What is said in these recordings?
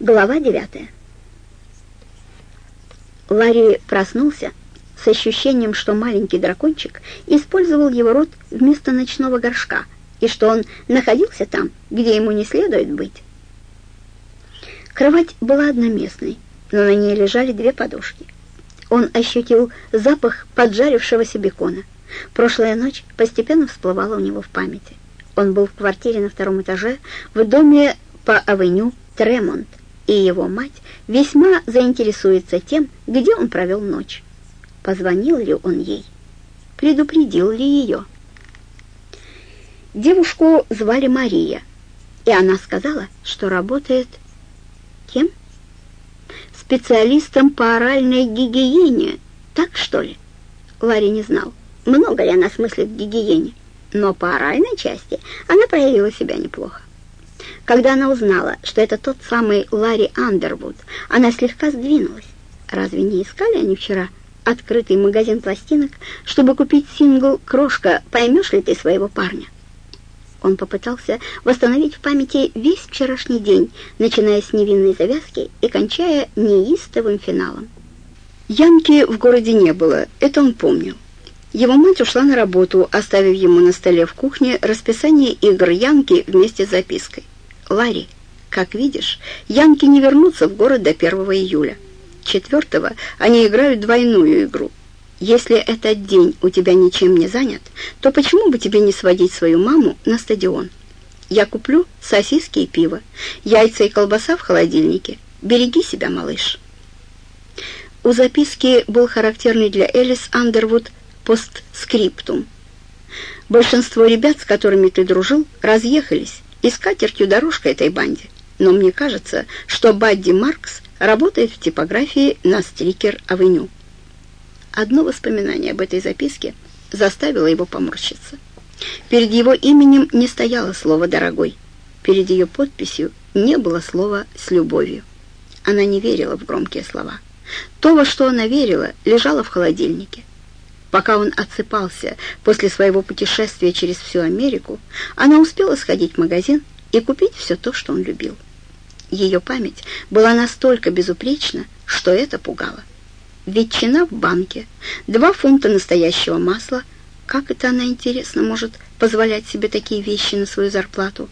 Глава девятая. Ларри проснулся с ощущением, что маленький дракончик использовал его рот вместо ночного горшка, и что он находился там, где ему не следует быть. Кровать была одноместной, но на ней лежали две подушки. Он ощутил запах поджарившегося бекона. Прошлая ночь постепенно всплывала у него в памяти. Он был в квартире на втором этаже в доме по авеню Тремонт, и его мать весьма заинтересуется тем, где он провел ночь. Позвонил ли он ей? Предупредил ли ее? Девушку звали Мария, и она сказала, что работает кем? Специалистом по оральной гигиене, так что ли? Ларри не знал, много ли она смыслит в гигиене, но по оральной части она проявила себя неплохо. Когда она узнала, что это тот самый Ларри Андервуд, она слегка сдвинулась. Разве не искали они вчера открытый магазин пластинок, чтобы купить сингл «Крошка, поймешь ли ты своего парня?» Он попытался восстановить в памяти весь вчерашний день, начиная с невинной завязки и кончая неистовым финалом. Янки в городе не было, это он помнил. Его мать ушла на работу, оставив ему на столе в кухне расписание игр Янки вместе с запиской. Ларри, как видишь, янки не вернутся в город до 1 июля. Четвертого они играют двойную игру. Если этот день у тебя ничем не занят, то почему бы тебе не сводить свою маму на стадион? Я куплю сосиски и пиво, яйца и колбаса в холодильнике. Береги себя, малыш. У записки был характерный для Элис Андервуд постскриптум. Большинство ребят, с которыми ты дружил, разъехались, и скатертью дорожка этой банде. Но мне кажется, что Бадди Маркс работает в типографии на Стрикер-авеню. Одно воспоминание об этой записке заставило его поморщиться. Перед его именем не стояло слово «дорогой». Перед ее подписью не было слова «с любовью». Она не верила в громкие слова. То, во что она верила, лежало в холодильнике. Пока он отсыпался после своего путешествия через всю Америку, она успела сходить в магазин и купить все то, что он любил. Ее память была настолько безупречна, что это пугало. Ветчина в банке, два фунта настоящего масла. Как это она, интересно, может позволять себе такие вещи на свою зарплату?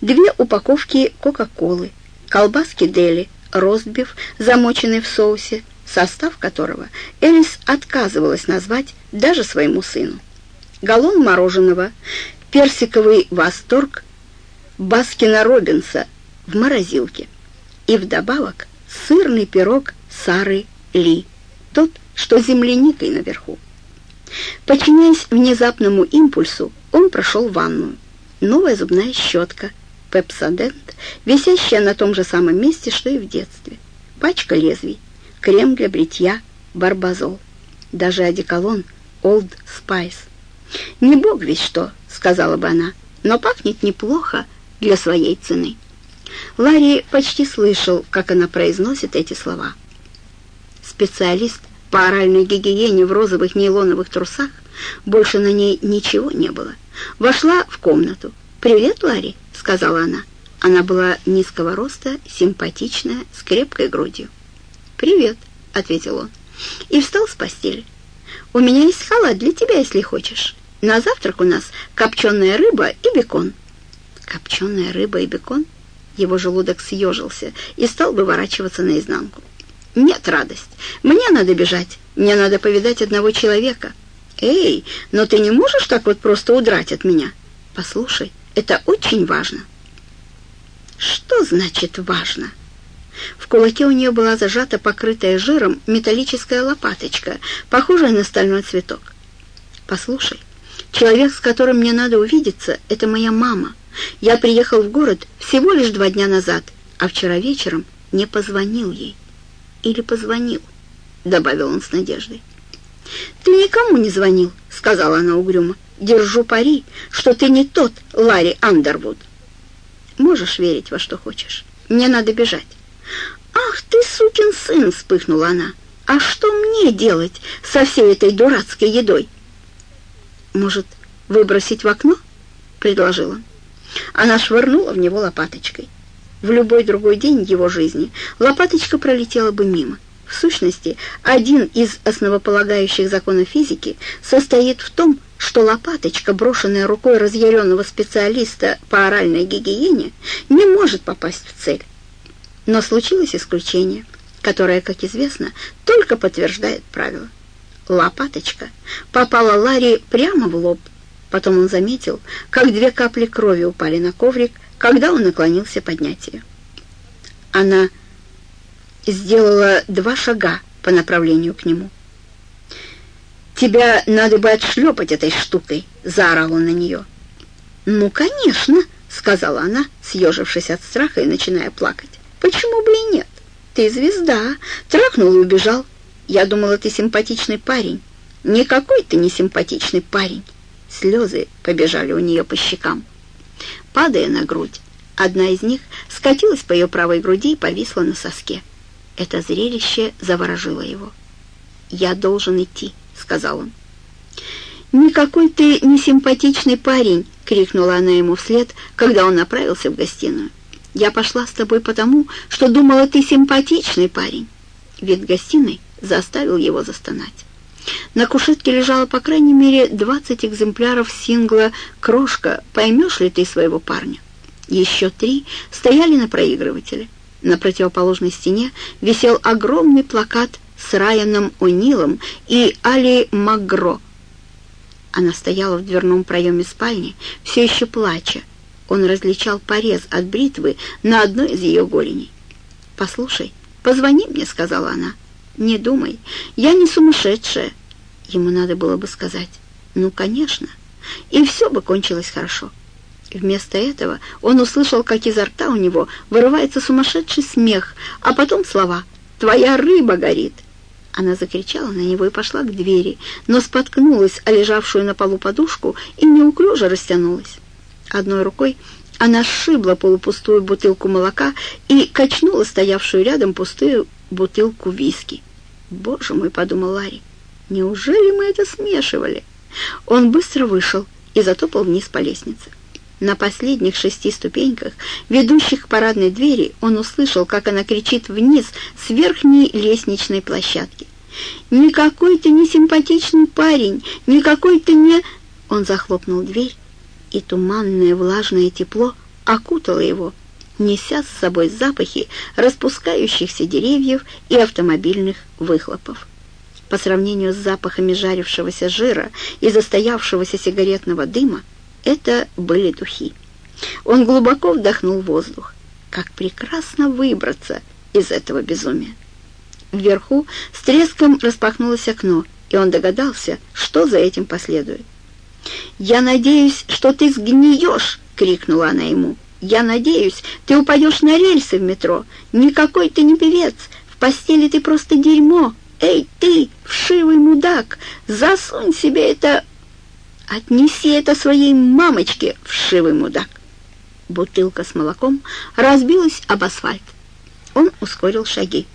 Две упаковки Кока-Колы, колбаски Дели, ростбиф, замоченный в соусе, состав которого Элис отказывалась назвать даже своему сыну. Галлон мороженого, персиковый восторг Баскина Робинса в морозилке и вдобавок сырный пирог Сары Ли, тот, что земляникой наверху. Подчиняясь внезапному импульсу, он прошел ванную. Новая зубная щетка, пепсодент, висящая на том же самом месте, что и в детстве. Пачка лезвий, крем для бритья, барбазол, даже одеколон Old Spice. «Не бог весь что», — сказала бы она, — «но пахнет неплохо для своей цены». Ларри почти слышал, как она произносит эти слова. Специалист по оральной гигиене в розовых нейлоновых трусах, больше на ней ничего не было. Вошла в комнату. «Привет, Ларри», — сказала она. Она была низкого роста, симпатичная, с крепкой грудью. «Привет», — ответил он, и встал с постели. «У меня есть халат для тебя, если хочешь. На завтрак у нас копченая рыба и бекон». «Копченая рыба и бекон?» Его желудок съежился и стал выворачиваться наизнанку. «Нет, радость. Мне надо бежать. Мне надо повидать одного человека». «Эй, но ты не можешь так вот просто удрать от меня?» «Послушай, это очень важно». «Что значит «важно»?» В кулаке у нее была зажата покрытая жиром металлическая лопаточка, похожая на стальной цветок. «Послушай, человек, с которым мне надо увидеться, это моя мама. Я приехал в город всего лишь два дня назад, а вчера вечером не позвонил ей. Или позвонил», — добавил он с надеждой. «Ты никому не звонил», — сказала она угрюмо. «Держу пари, что ты не тот Ларри Андервуд». «Можешь верить во что хочешь. Мне надо бежать». «Ах ты, сукин сын!» — вспыхнула она. «А что мне делать со всей этой дурацкой едой?» «Может, выбросить в окно?» — предложила. Она швырнула в него лопаточкой. В любой другой день его жизни лопаточка пролетела бы мимо. В сущности, один из основополагающих законов физики состоит в том, что лопаточка, брошенная рукой разъяренного специалиста по оральной гигиене, не может попасть в цель. Но случилось исключение, которое, как известно, только подтверждает правило. Лопаточка попала Ларри прямо в лоб. Потом он заметил, как две капли крови упали на коврик, когда он наклонился поднять ее. Она сделала два шага по направлению к нему. «Тебя надо бы отшлепать этой штукой!» — заорал он на нее. «Ну, конечно!» — сказала она, съежившись от страха и начиная плакать. «Почему бы и нет? Ты звезда!» Трахнул и убежал. «Я думала, ты симпатичный парень». «Никакой ты не симпатичный парень!» Слезы побежали у нее по щекам. Падая на грудь, одна из них скатилась по ее правой груди и повисла на соске. Это зрелище заворожило его. «Я должен идти», — сказал он. «Никакой ты не симпатичный парень!» — крикнула она ему вслед, когда он направился в гостиную. «Я пошла с тобой потому, что думала, ты симпатичный парень!» Вид гостиной заставил его застонать. На кушетке лежало по крайней мере 20 экземпляров сингла «Крошка, поймешь ли ты своего парня?» Еще три стояли на проигрывателе. На противоположной стене висел огромный плакат с Райаном О'Нилом и Али Магро. Она стояла в дверном проеме спальни, все еще плача. Он различал порез от бритвы на одной из ее голеней. «Послушай, позвони мне», — сказала она. «Не думай, я не сумасшедшая». Ему надо было бы сказать «ну, конечно», и все бы кончилось хорошо. Вместо этого он услышал, как изо рта у него вырывается сумасшедший смех, а потом слова «Твоя рыба горит!». Она закричала на него и пошла к двери, но споткнулась о лежавшую на полу подушку и неуклюже растянулась. Одной рукой она сшибла полупустую бутылку молока и качнула стоявшую рядом пустую бутылку виски. «Боже мой!» — подумал Ларри. «Неужели мы это смешивали?» Он быстро вышел и затопал вниз по лестнице. На последних шести ступеньках, ведущих к парадной двери, он услышал, как она кричит вниз с верхней лестничной площадки. «Никакой ты не симпатичный парень! Никакой ты не...» Он захлопнул дверь, и туманное влажное тепло окутало его, неся с собой запахи распускающихся деревьев и автомобильных выхлопов. По сравнению с запахами жарившегося жира и застоявшегося сигаретного дыма, это были духи. Он глубоко вдохнул воздух. Как прекрасно выбраться из этого безумия. Вверху с треском распахнулось окно, и он догадался, что за этим последует. «Я надеюсь, что ты сгниешь!» — крикнула она ему. «Я надеюсь, ты упадешь на рельсы в метро. Никакой ты не певец. В постели ты просто дерьмо. Эй, ты, вшивый мудак, засунь себе это «Отнеси это своей мамочке, вшивый мудак!» Бутылка с молоком разбилась об асфальт. Он ускорил шаги.